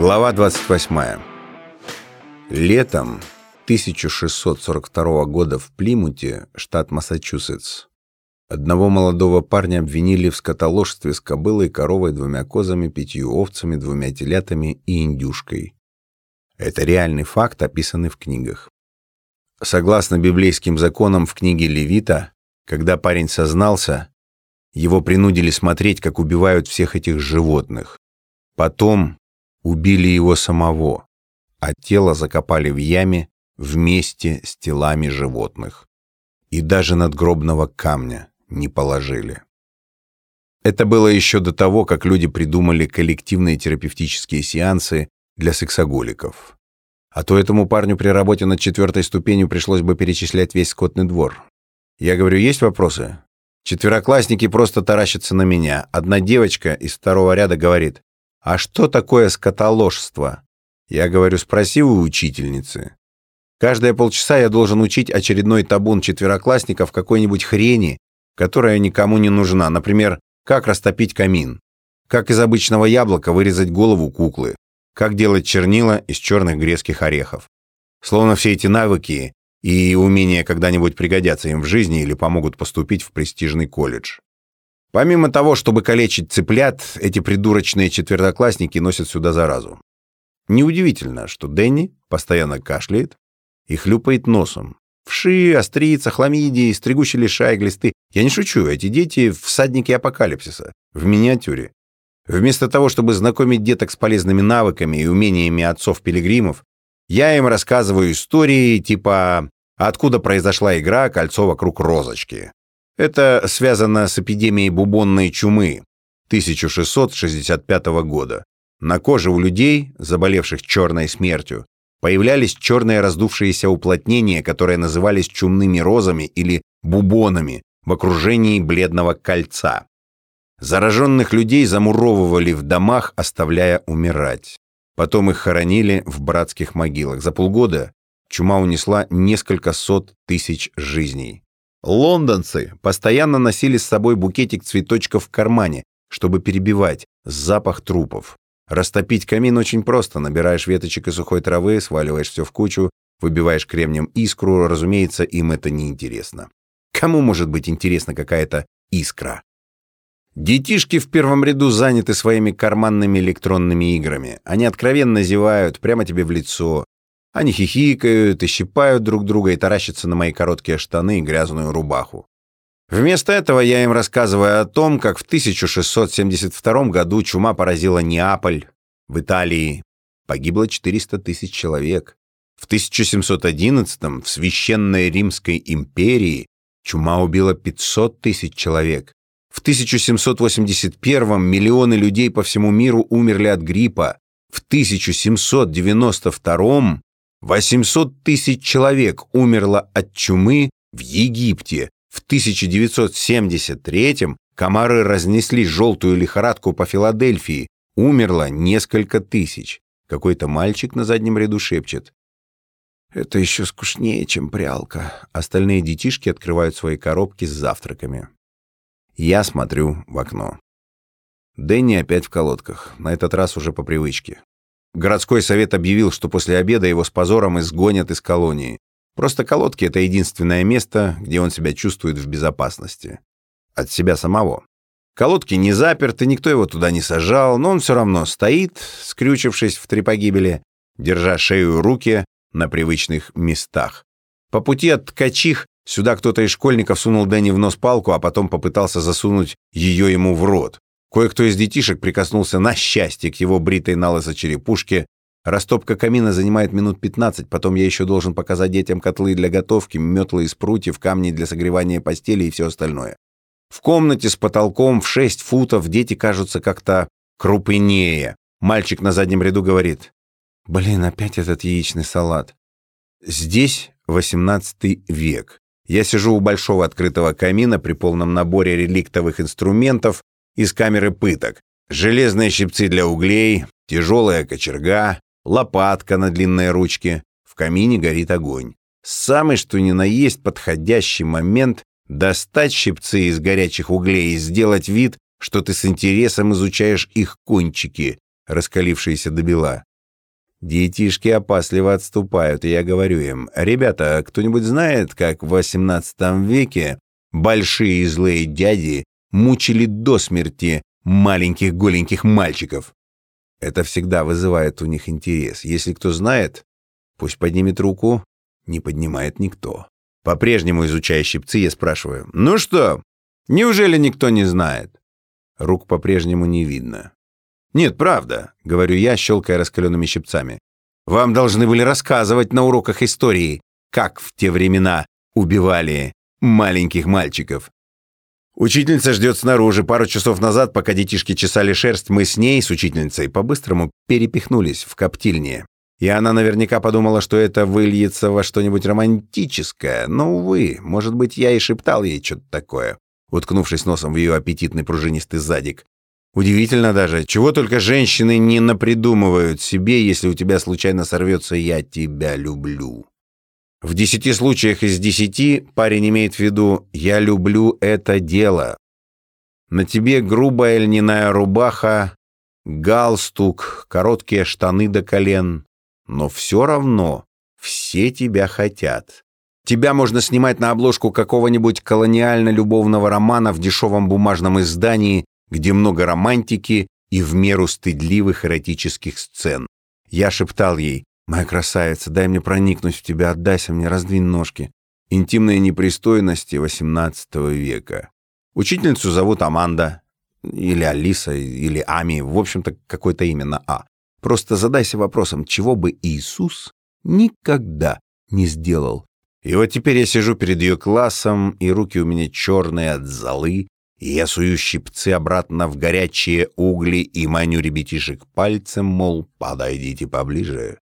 Глава 28. Летом 1642 года в Плимуте, штат Массачусетс, одного молодого парня обвинили в скотоложстве с кобылой, коровой, двумя козами, пятью овцами, двумя телятами и индюшкой. Это реальный факт, описанный в книгах. Согласно библейским законам в книге Левита, когда парень сознался, его принудили смотреть, как убивают всех этих животных. Потом убили его самого, а тело закопали в яме вместе с телами животных. И даже надгробного камня не положили. Это было еще до того, как люди придумали коллективные терапевтические сеансы для сексоголиков. А то этому парню при работе над четвертой ступенью пришлось бы перечислять весь скотный двор. Я говорю, есть вопросы? Четвероклассники просто таращатся на меня. Одна девочка из второго ряда говорит, а что такое скотоложство? Я говорю, спроси у учительницы. Каждые полчаса я должен учить очередной табун четвероклассников какой-нибудь хрени, которая никому не нужна. Например, как растопить камин, как из обычного яблока вырезать голову куклы, как делать чернила из черных грецких орехов. Словно все эти навыки и умения когда-нибудь пригодятся им в жизни или помогут поступить в престижный колледж. Помимо того, чтобы калечить цыплят, эти придурочные четвертоклассники носят сюда заразу. Неудивительно, что Дэнни постоянно кашляет и хлюпает носом. Вши, острица, хламидии, стригущий лишай, глисты. Я не шучу, эти дети — всадники апокалипсиса. В миниатюре. Вместо того, чтобы знакомить деток с полезными навыками и умениями отцов-пилигримов, я им рассказываю истории типа «Откуда произошла игра «Кольцо вокруг розочки?» Это связано с эпидемией бубонной чумы 1665 года. На коже у людей, заболевших черной смертью, появлялись черные раздувшиеся уплотнения, которые назывались чумными розами или бубонами в окружении бледного кольца. Зараженных людей замуровывали в домах, оставляя умирать. Потом их хоронили в братских могилах. За полгода чума унесла несколько сот тысяч жизней. Лондонцы постоянно носили с собой букетик цветочков в кармане, чтобы перебивать запах трупов. Растопить камин очень просто. Набираешь веточек и сухой травы, сваливаешь все в кучу, выбиваешь кремнем искру. Разумеется, им это не интересно. Кому может быть интересна какая-то искра? Детишки в первом ряду заняты своими карманными электронными играми. Они откровенно зевают прямо тебе в лицо, они хихикают и щипают друг друга и таращатся на мои короткие штаны и грязную рубаху. Вместо этого я им рассказываю о том, как в 1672 году чума поразила Неаполь, в Италии погибло 400 тысяч человек. В 1711 в Священной Римской империи чума убила 500 тысяч человек. В 1781 миллионы людей по всему миру умерли от гриппа. В 1792 800 тысяч человек умерло от чумы в Египте. В 1973-м комары разнесли желтую лихорадку по Филадельфии. Умерло несколько тысяч. Какой-то мальчик на заднем ряду шепчет. Это еще скучнее, чем прялка. Остальные детишки открывают свои коробки с завтраками. Я смотрю в окно. Дэнни опять в колодках, на этот раз уже по привычке. Городской совет объявил, что после обеда его с позором изгонят из колонии. Просто колодки — это единственное место, где он себя чувствует в безопасности. От себя самого. Колодки не заперты, никто его туда не сажал, но он все равно стоит, скрючившись в три погибели, держа шею и руки на привычных местах. По пути от ткачих сюда кто-то из школьников сунул Дэнни в нос палку, а потом попытался засунуть ее ему в рот. Кое-кто из детишек прикоснулся на счастье к его бритой налысо черепушке. Растопка камина занимает минут 15, потом я еще должен показать детям котлы для готовки, метлы из прутьев, камни для согревания постели и все остальное. В комнате с потолком в 6 футов дети кажутся как-то крупнее. Мальчик на заднем ряду говорит, «Блин, опять этот яичный салат». Здесь 18 век. Я сижу у большого открытого камина при полном наборе реликтовых инструментов, из камеры пыток. Железные щипцы для углей, тяжелая кочерга, лопатка на длинной ручке. В камине горит огонь. Самый что ни на есть подходящий момент достать щипцы из горячих углей и сделать вид, что ты с интересом изучаешь их кончики, раскалившиеся до бела. Детишки опасливо отступают, и я говорю им, «Ребята, кто-нибудь знает, как в XVIII веке большие злые дяди мучили до смерти маленьких голеньких мальчиков?» Это всегда вызывает у них интерес. Если кто знает, пусть поднимет руку, не поднимает никто. По-прежнему изучая щипцы, я спрашиваю, «Ну что, неужели никто не знает?» Рук по-прежнему не видно. «Нет, правда», — говорю я, щелкая раскаленными щипцами. «Вам должны были рассказывать на уроках истории, как в те времена убивали маленьких мальчиков». Учительница ждет снаружи. Пару часов назад, пока детишки чесали шерсть, мы с ней, с учительницей, по-быстрому перепихнулись в коптильне. И она наверняка подумала, что это выльется во что-нибудь романтическое. Но, увы, может быть, я и шептал ей что-то такое, уткнувшись носом в ее аппетитный пружинистый задик. Удивительно даже, чего только женщины не напридумывают себе, если у тебя случайно сорвется «я тебя люблю». В десяти случаях из десяти парень имеет в виду «я люблю это дело». На тебе грубая льняная рубаха, галстук, короткие штаны до колен, но все равно все тебя хотят. Тебя можно снимать на обложку какого-нибудь колониально-любовного романа в дешевом бумажном издании, где много романтики и в меру стыдливых эротических сцен. Я шептал ей, «Моя красавица, дай мне проникнуть в тебя, отдайся мне, раздвинь ножки». Интимные непристойности XVIII века. Учительницу зовут Аманда, или Алиса, или Ами, в общем-то, какое-то имя на А. Просто задайся вопросом, чего бы Иисус никогда не сделал. И вот теперь я сижу перед ее классом, и руки у меня черные от золы, и я сую щипцы обратно в горячие угли и маню ребятишек пальцем, мол, подойдите поближе.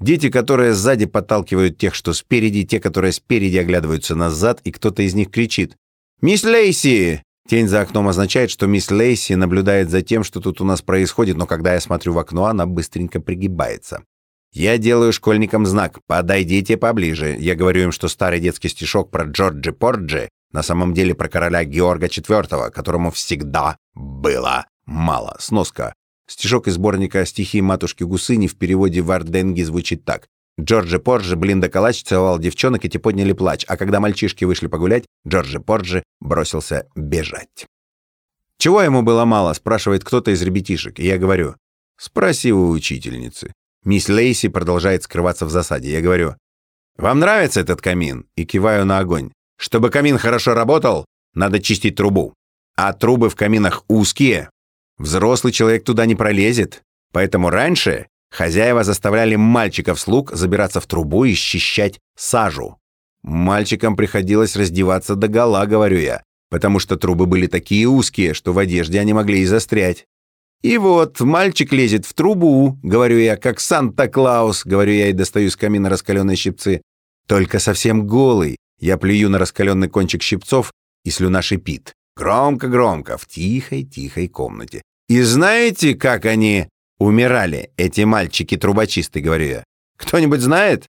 Дети, которые сзади подталкивают тех, что спереди, те, которые спереди оглядываются назад, и кто-то из них кричит «Мисс Лейси!» Тень за окном означает, что мисс Лейси наблюдает за тем, что тут у нас происходит, но когда я смотрю в окно, она быстренько пригибается. Я делаю школьникам знак «Подойдите поближе». Я говорю им, что старый детский стишок про Джорджи Порджи на самом деле про короля Георга IV, которому всегда было мало. Сноска. Стишок из сборника «Стихи матушки Гусыни» в переводе Варденги звучит так. Джорджи Порджи, Блинда Калач целовал девчонок, и те подняли плач, а когда мальчишки вышли погулять, Джорджи Порджи бросился бежать. «Чего ему было мало?» — спрашивает кто-то из ребятишек, и я говорю. «Спроси у учительницы». Мисс Лейси продолжает скрываться в засаде. Я говорю. «Вам нравится этот камин?» и киваю на огонь. «Чтобы камин хорошо работал, надо чистить трубу. А трубы в каминах узкие. Взрослый человек туда не пролезет. Поэтому раньше Хозяева заставляли мальчиков-слуг забираться в трубу и счищать сажу. Мальчикам приходилось раздеваться до гола, говорю я, потому что трубы были такие узкие, что в одежде они могли и застрять. И вот мальчик лезет в трубу, говорю я, как Санта-Клаус, говорю я и достаю с камина раскаленные щипцы. Только совсем голый. Я плюю на раскаленный кончик щипцов, и слюна шипит. Громко-громко, в тихой-тихой комнате. И знаете, как они умирали эти мальчики-трубочисты, говорю я. Кто-нибудь знает?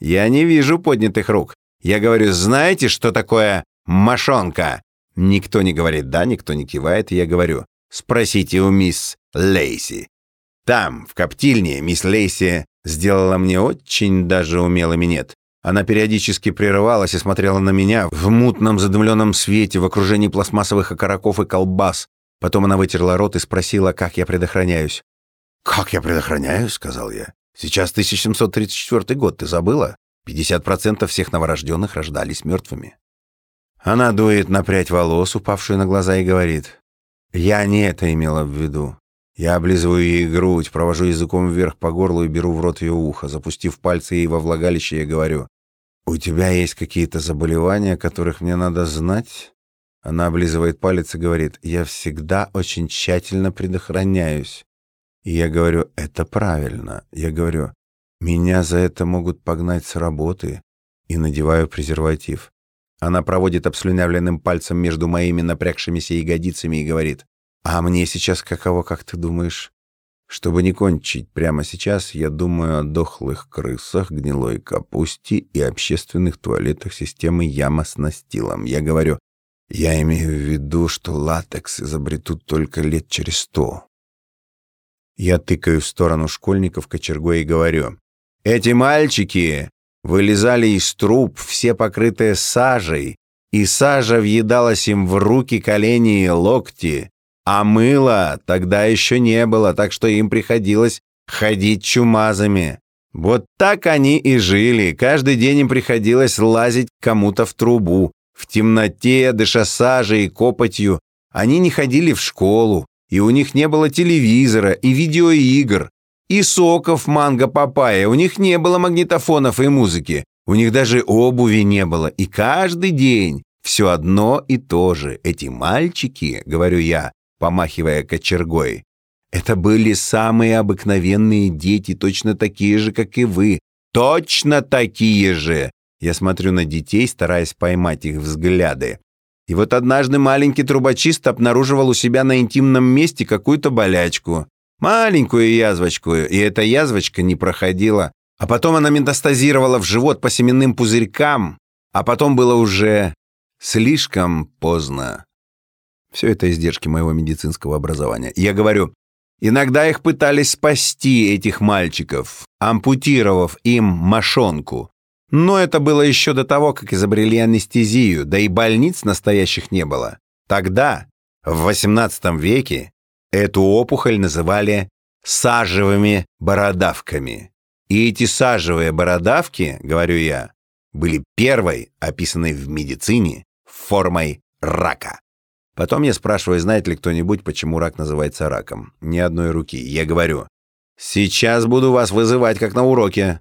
Я не вижу поднятых рук. Я говорю, знаете, что такое мошонка? Никто не говорит «да», никто не кивает. Я говорю, спросите у мисс Лейси. Там, в коптильне, мисс Лейси сделала мне очень даже умелый минет. Она периодически прерывалась и смотрела на меня в мутном задымленном свете в окружении пластмассовых окороков и колбас. Потом она вытерла рот и спросила, как я предохраняюсь. «Как я предохраняюсь?» — сказал я. «Сейчас 1734 год, ты забыла? 50% всех новорожденных рождались мертвыми». Она дует на прядь волос, упавшую на глаза, и говорит. «Я не это имела в виду. Я облизываю ей грудь, провожу языком вверх по горлу и беру в рот ее ухо. Запустив пальцы ей во влагалище, я говорю. «У тебя есть какие-то заболевания, которых мне надо знать?» Она облизывает палец и говорит. «Я всегда очень тщательно предохраняюсь. И я говорю, это правильно. Я говорю, меня за это могут погнать с работы. И надеваю презерватив. Она проводит обслюнявленным пальцем между моими напрягшимися ягодицами и говорит, «А мне сейчас каково, как ты думаешь?» Чтобы не кончить прямо сейчас, я думаю о дохлых крысах, гнилой капусте и общественных туалетах системы яма с настилом. Я говорю, я имею в виду, что латекс изобретут только лет через сто. Я тыкаю в сторону школьников кочергой и говорю. «Эти мальчики вылезали из труб, все покрытые сажей, и сажа въедалась им в руки, колени и локти, а мыла тогда еще не было, так что им приходилось ходить чумазами. Вот так они и жили. Каждый день им приходилось лазить кому-то в трубу. В темноте, дыша сажей и копотью. Они не ходили в школу, и у них не было телевизора и видеоигр, и соков манго-папайя. У них не было магнитофонов и музыки. У них даже обуви не было. И каждый день все одно и то же. Эти мальчики, говорю я, помахивая кочергой, это были самые обыкновенные дети, точно такие же, как и вы. Точно такие же! Я смотрю на детей, стараясь поймать их взгляды. И вот однажды маленький трубочист обнаруживал у себя на интимном месте какую-то болячку. Маленькую язвочку, и эта язвочка не проходила. А потом она метастазировала в живот по семенным пузырькам, а потом было уже слишком поздно. Все это издержки моего медицинского образования. Я говорю, иногда их пытались спасти, этих мальчиков, ампутировав им мошонку. Но это было еще до того, как изобрели анестезию, да и больниц настоящих не было. Тогда, в XVIII веке, эту опухоль называли сажевыми бородавками. И эти сажевые бородавки, говорю я, были первой, описанной в медицине, формой рака. Потом я спрашиваю, знает ли кто-нибудь, почему рак называется раком. Ни одной руки. Я говорю, сейчас буду вас вызывать, как на уроке.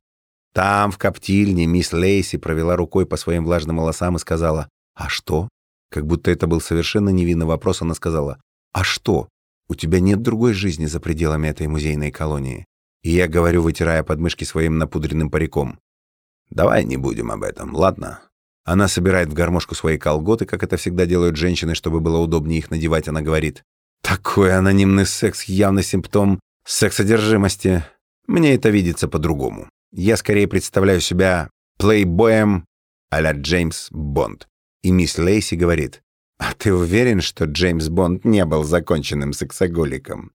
Там, в коптильне, мисс Лейси провела рукой по своим влажным волосам и сказала «А что?». Как будто это был совершенно невинный вопрос, она сказала «А что? У тебя нет другой жизни за пределами этой музейной колонии». И я говорю, вытирая подмышки своим напудренным париком. «Давай не будем об этом, ладно?» Она собирает в гармошку свои колготы, как это всегда делают женщины, чтобы было удобнее их надевать. Она говорит, «Такой анонимный секс явно симптом сексодержимости. Мне это видится по-другому. Я скорее представляю себя плейбоем а-ля Джеймс Бонд. И мисс Лейси говорит, «А ты уверен, что Джеймс Бонд не был законченным сексоголиком?»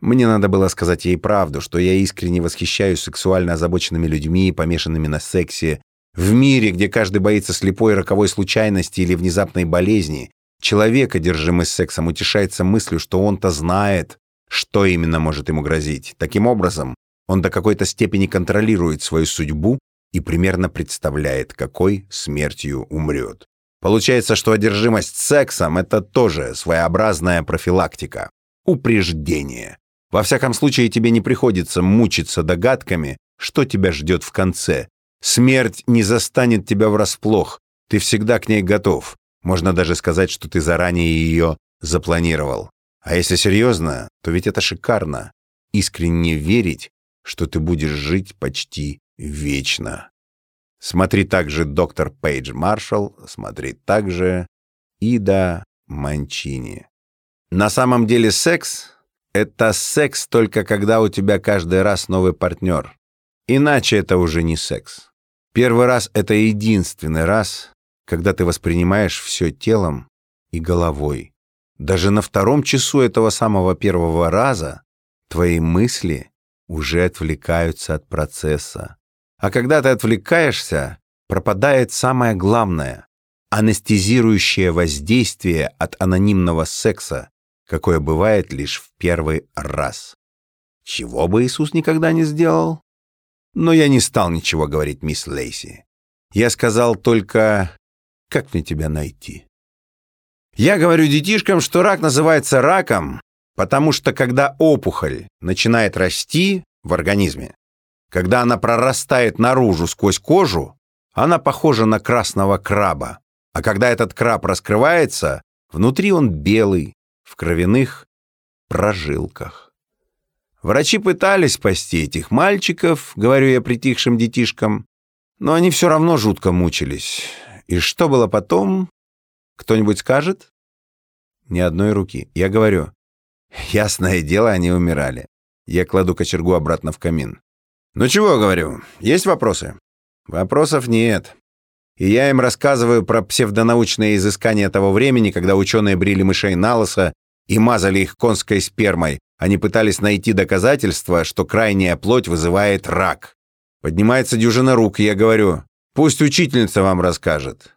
Мне надо было сказать ей правду, что я искренне восхищаюсь сексуально озабоченными людьми, помешанными на сексе. В мире, где каждый боится слепой роковой случайности или внезапной болезни, человек, одержимый сексом, утешается мыслью, что он-то знает, что именно может ему грозить. Таким образом, он до какой-то степени контролирует свою судьбу и примерно представляет, какой смертью умрет. Получается, что одержимость сексом – это тоже своеобразная профилактика, упреждение. Во всяком случае, тебе не приходится мучиться догадками, что тебя ждет в конце. Смерть не застанет тебя врасплох, ты всегда к ней готов. Можно даже сказать, что ты заранее ее запланировал. А если серьезно, то ведь это шикарно. Искренне верить, что ты будешь жить почти вечно. Смотри также доктор Пейдж Маршалл, смотри также Ида Манчини. На самом деле секс — это секс только когда у тебя каждый раз новый партнер. Иначе это уже не секс. Первый раз — это единственный раз, когда ты воспринимаешь все телом и головой. Даже на втором часу этого самого первого раза твои мысли уже отвлекаются от процесса. А когда ты отвлекаешься, пропадает самое главное — анестезирующее воздействие от анонимного секса, какое бывает лишь в первый раз. Чего бы Иисус никогда не сделал? Но я не стал ничего говорить мисс Лейси. Я сказал только, как мне тебя найти? Я говорю детишкам, что рак называется раком, Потому что когда опухоль начинает расти в организме, когда она прорастает наружу сквозь кожу, она похожа на красного краба. А когда этот краб раскрывается, внутри он белый, в кровяных прожилках. Врачи пытались спасти этих мальчиков, говорю я притихшим детишкам, но они все равно жутко мучились. И что было потом? Кто-нибудь скажет? Ни одной руки. Я говорю, Ясное дело, они умирали. Я кладу кочергу обратно в камин. «Ну чего, говорю, есть вопросы?» «Вопросов нет. И я им рассказываю про псевдонаучные изыскания того времени, когда ученые брили мышей на и мазали их конской спермой, Они пытались найти доказательства, что крайняя плоть вызывает рак. Поднимается дюжина рук, и я говорю, пусть учительница вам расскажет.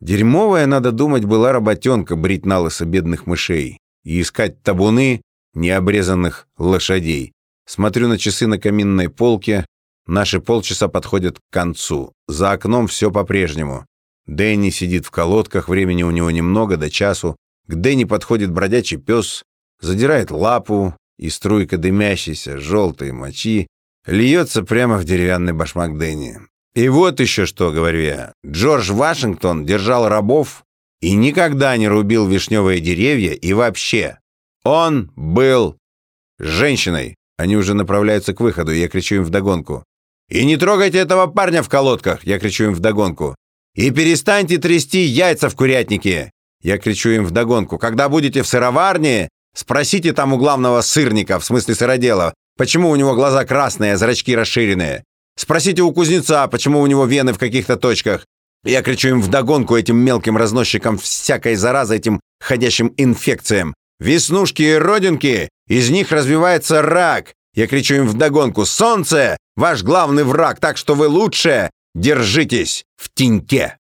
Дерьмовая, надо думать, была работенка брить на бедных мышей и искать табуны необрезанных лошадей. Смотрю на часы на каминной полке. Наши полчаса подходят к концу. За окном все по-прежнему. Дэнни сидит в колодках, времени у него немного, до часу. К Дэнни подходит бродячий пес, задирает лапу, и струйка дымящейся, желтой мочи льется прямо в деревянный башмак Дэнни. И вот еще что, говорю я. Джордж Вашингтон держал рабов и никогда не рубил вишневые деревья и вообще. Он был женщиной. Они уже направляются к выходу, я кричу им вдогонку. «И не трогайте этого парня в колодках!» Я кричу им вдогонку. «И перестаньте трясти яйца в курятнике!» Я кричу им вдогонку. «Когда будете в сыроварне, спросите там у главного сырника, в смысле сыродела, почему у него глаза красные, а зрачки расширенные. Спросите у кузнеца, почему у него вены в каких-то точках. Я кричу им вдогонку этим мелким разносчикам всякой заразы, этим ходящим инфекциям. Веснушки и родинки, из них развивается рак. Я кричу им вдогонку. Солнце — ваш главный враг, так что вы лучше держитесь в теньке.